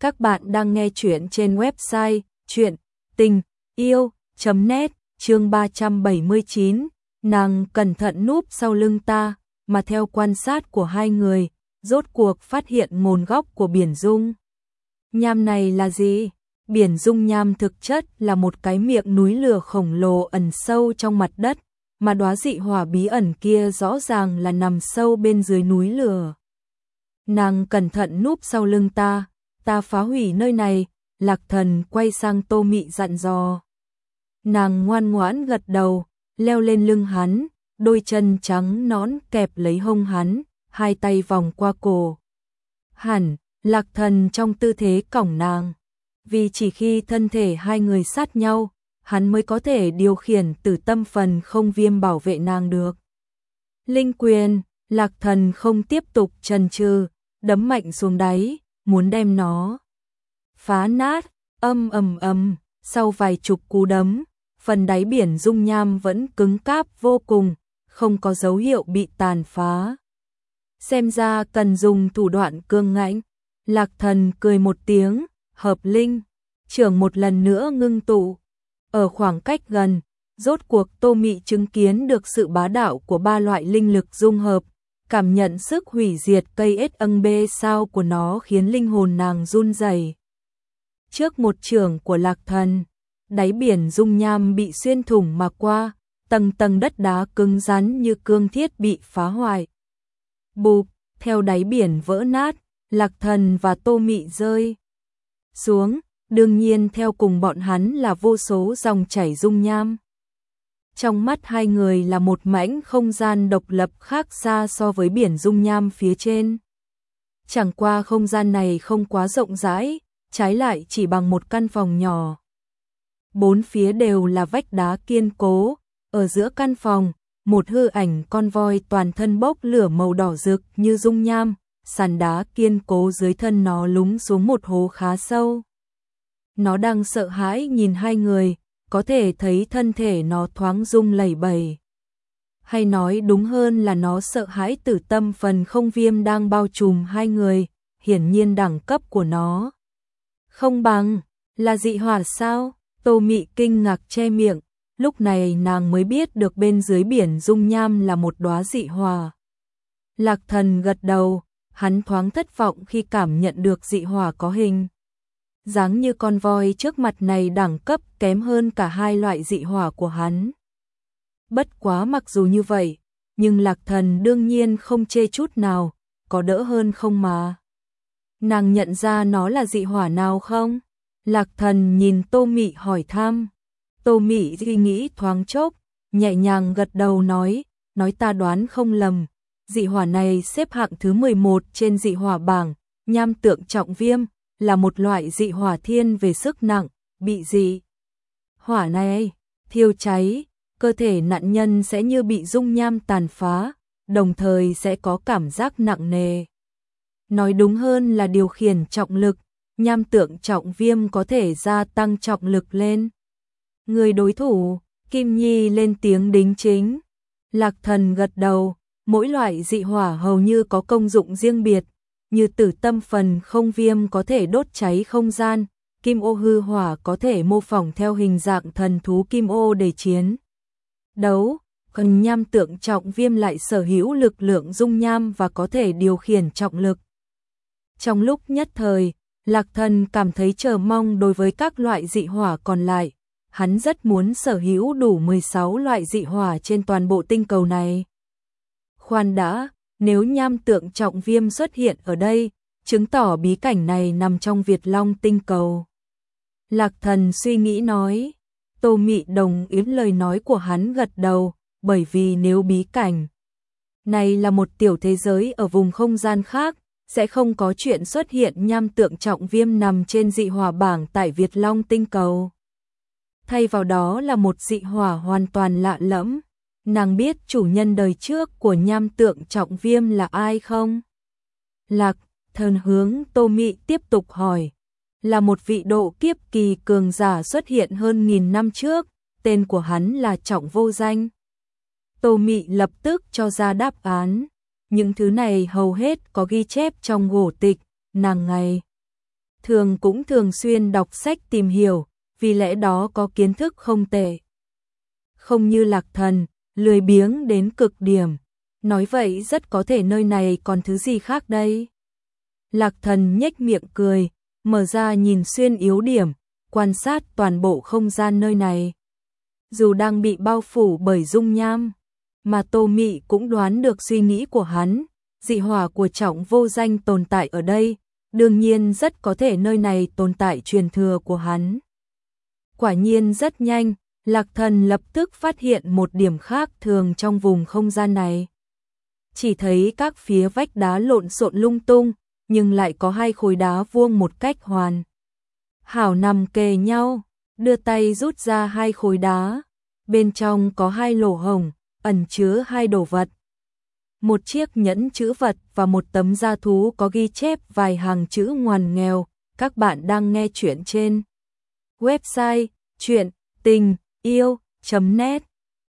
Các bạn đang nghe chuyện trên website chuyện tình yêu.net chương 379. Nàng cẩn thận núp sau lưng ta, mà theo quan sát của hai người, rốt cuộc phát hiện nguồn gốc của biển dung. Nham này là gì? Biển dung nham thực chất là một cái miệng núi lửa khổng lồ ẩn sâu trong mặt đất, mà đóa dị hỏa bí ẩn kia rõ ràng là nằm sâu bên dưới núi lửa. Nàng cẩn thận núp sau lưng ta, ta phá hủy nơi này, lạc thần quay sang tô mị dặn dò. Nàng ngoan ngoãn gật đầu, leo lên lưng hắn, đôi chân trắng nón kẹp lấy hông hắn, hai tay vòng qua cổ. Hẳn, lạc thần trong tư thế cổng nàng. Vì chỉ khi thân thể hai người sát nhau, hắn mới có thể điều khiển từ tâm phần không viêm bảo vệ nàng được. Linh quyền, lạc thần không tiếp tục trần trừ, đấm mạnh xuống đáy, muốn đem nó phá nát, âm ầm ầm, sau vài chục cú đấm, phần đáy biển dung nham vẫn cứng cáp vô cùng, không có dấu hiệu bị tàn phá. Xem ra cần dùng thủ đoạn cương ngãnh. Lạc Thần cười một tiếng, hợp linh, trưởng một lần nữa ngưng tụ. Ở khoảng cách gần, rốt cuộc Tô Mị chứng kiến được sự bá đạo của ba loại linh lực dung hợp, cảm nhận sức hủy diệt cây ết âng bê sao của nó khiến linh hồn nàng run rẩy. Trước một trường của lạc thần, đáy biển dung nham bị xuyên thủng mà qua, tầng tầng đất đá cứng rắn như cương thiết bị phá hoại. Bụp, theo đáy biển vỡ nát, lạc thần và tô mị rơi xuống, đương nhiên theo cùng bọn hắn là vô số dòng chảy dung nham trong mắt hai người là một mảnh không gian độc lập khác xa so với biển dung nham phía trên. Chẳng qua không gian này không quá rộng rãi, trái lại chỉ bằng một căn phòng nhỏ. Bốn phía đều là vách đá kiên cố, ở giữa căn phòng, một hư ảnh con voi toàn thân bốc lửa màu đỏ rực như dung nham, sàn đá kiên cố dưới thân nó lúng xuống một hố khá sâu. Nó đang sợ hãi nhìn hai người, có thể thấy thân thể nó thoáng rung lẩy bẩy. Hay nói đúng hơn là nó sợ hãi tử tâm phần không viêm đang bao trùm hai người, hiển nhiên đẳng cấp của nó. Không bằng, là dị hỏa sao? Tô Mị kinh ngạc che miệng, lúc này nàng mới biết được bên dưới biển dung nham là một đóa dị hỏa. Lạc thần gật đầu, hắn thoáng thất vọng khi cảm nhận được dị hỏa có hình dáng như con voi trước mặt này đẳng cấp kém hơn cả hai loại dị hỏa của hắn. Bất quá mặc dù như vậy, nhưng lạc thần đương nhiên không chê chút nào, có đỡ hơn không mà. Nàng nhận ra nó là dị hỏa nào không? Lạc thần nhìn tô mị hỏi thăm. Tô mị suy nghĩ thoáng chốc, nhẹ nhàng gật đầu nói, nói ta đoán không lầm. Dị hỏa này xếp hạng thứ 11 trên dị hỏa bảng, nham tượng trọng viêm, là một loại dị hỏa thiên về sức nặng, bị dị. Hỏa này, thiêu cháy, cơ thể nạn nhân sẽ như bị dung nham tàn phá, đồng thời sẽ có cảm giác nặng nề. Nói đúng hơn là điều khiển trọng lực, nham tượng trọng viêm có thể gia tăng trọng lực lên. Người đối thủ, Kim Nhi lên tiếng đính chính. Lạc thần gật đầu, mỗi loại dị hỏa hầu như có công dụng riêng biệt, như tử tâm phần không viêm có thể đốt cháy không gian, kim ô hư hỏa có thể mô phỏng theo hình dạng thần thú kim ô để chiến. Đấu, còn nham tượng trọng viêm lại sở hữu lực lượng dung nham và có thể điều khiển trọng lực. Trong lúc nhất thời, Lạc Thần cảm thấy chờ mong đối với các loại dị hỏa còn lại, hắn rất muốn sở hữu đủ 16 loại dị hỏa trên toàn bộ tinh cầu này. Khoan đã, nếu nham tượng trọng viêm xuất hiện ở đây, chứng tỏ bí cảnh này nằm trong Việt Long tinh cầu. Lạc thần suy nghĩ nói, Tô Mị đồng ý lời nói của hắn gật đầu, bởi vì nếu bí cảnh này là một tiểu thế giới ở vùng không gian khác, sẽ không có chuyện xuất hiện nham tượng trọng viêm nằm trên dị hỏa bảng tại Việt Long tinh cầu. Thay vào đó là một dị hỏa hoàn toàn lạ lẫm, nàng biết chủ nhân đời trước của nham tượng trọng viêm là ai không? Lạc, thần hướng Tô Mị tiếp tục hỏi. Là một vị độ kiếp kỳ cường giả xuất hiện hơn nghìn năm trước, tên của hắn là Trọng Vô Danh. Tô Mị lập tức cho ra đáp án. Những thứ này hầu hết có ghi chép trong gỗ tịch, nàng ngày. thường cũng thường xuyên đọc sách tìm hiểu, vì lẽ đó có kiến thức không tệ. Không như lạc thần, lười biếng đến cực điểm. Nói vậy rất có thể nơi này còn thứ gì khác đây. Lạc thần nhếch miệng cười, mở ra nhìn xuyên yếu điểm, quan sát toàn bộ không gian nơi này. Dù đang bị bao phủ bởi dung nham, mà Tô Mị cũng đoán được suy nghĩ của hắn, dị hỏa của trọng vô danh tồn tại ở đây, đương nhiên rất có thể nơi này tồn tại truyền thừa của hắn. Quả nhiên rất nhanh, Lạc Thần lập tức phát hiện một điểm khác thường trong vùng không gian này. Chỉ thấy các phía vách đá lộn xộn lung tung, nhưng lại có hai khối đá vuông một cách hoàn. Hảo nằm kề nhau, đưa tay rút ra hai khối đá, bên trong có hai lỗ hồng, ẩn chứa hai đồ vật. Một chiếc nhẫn chữ vật và một tấm da thú có ghi chép vài hàng chữ ngoằn nghèo. Các bạn đang nghe chuyện trên website chuyện tình yêu.net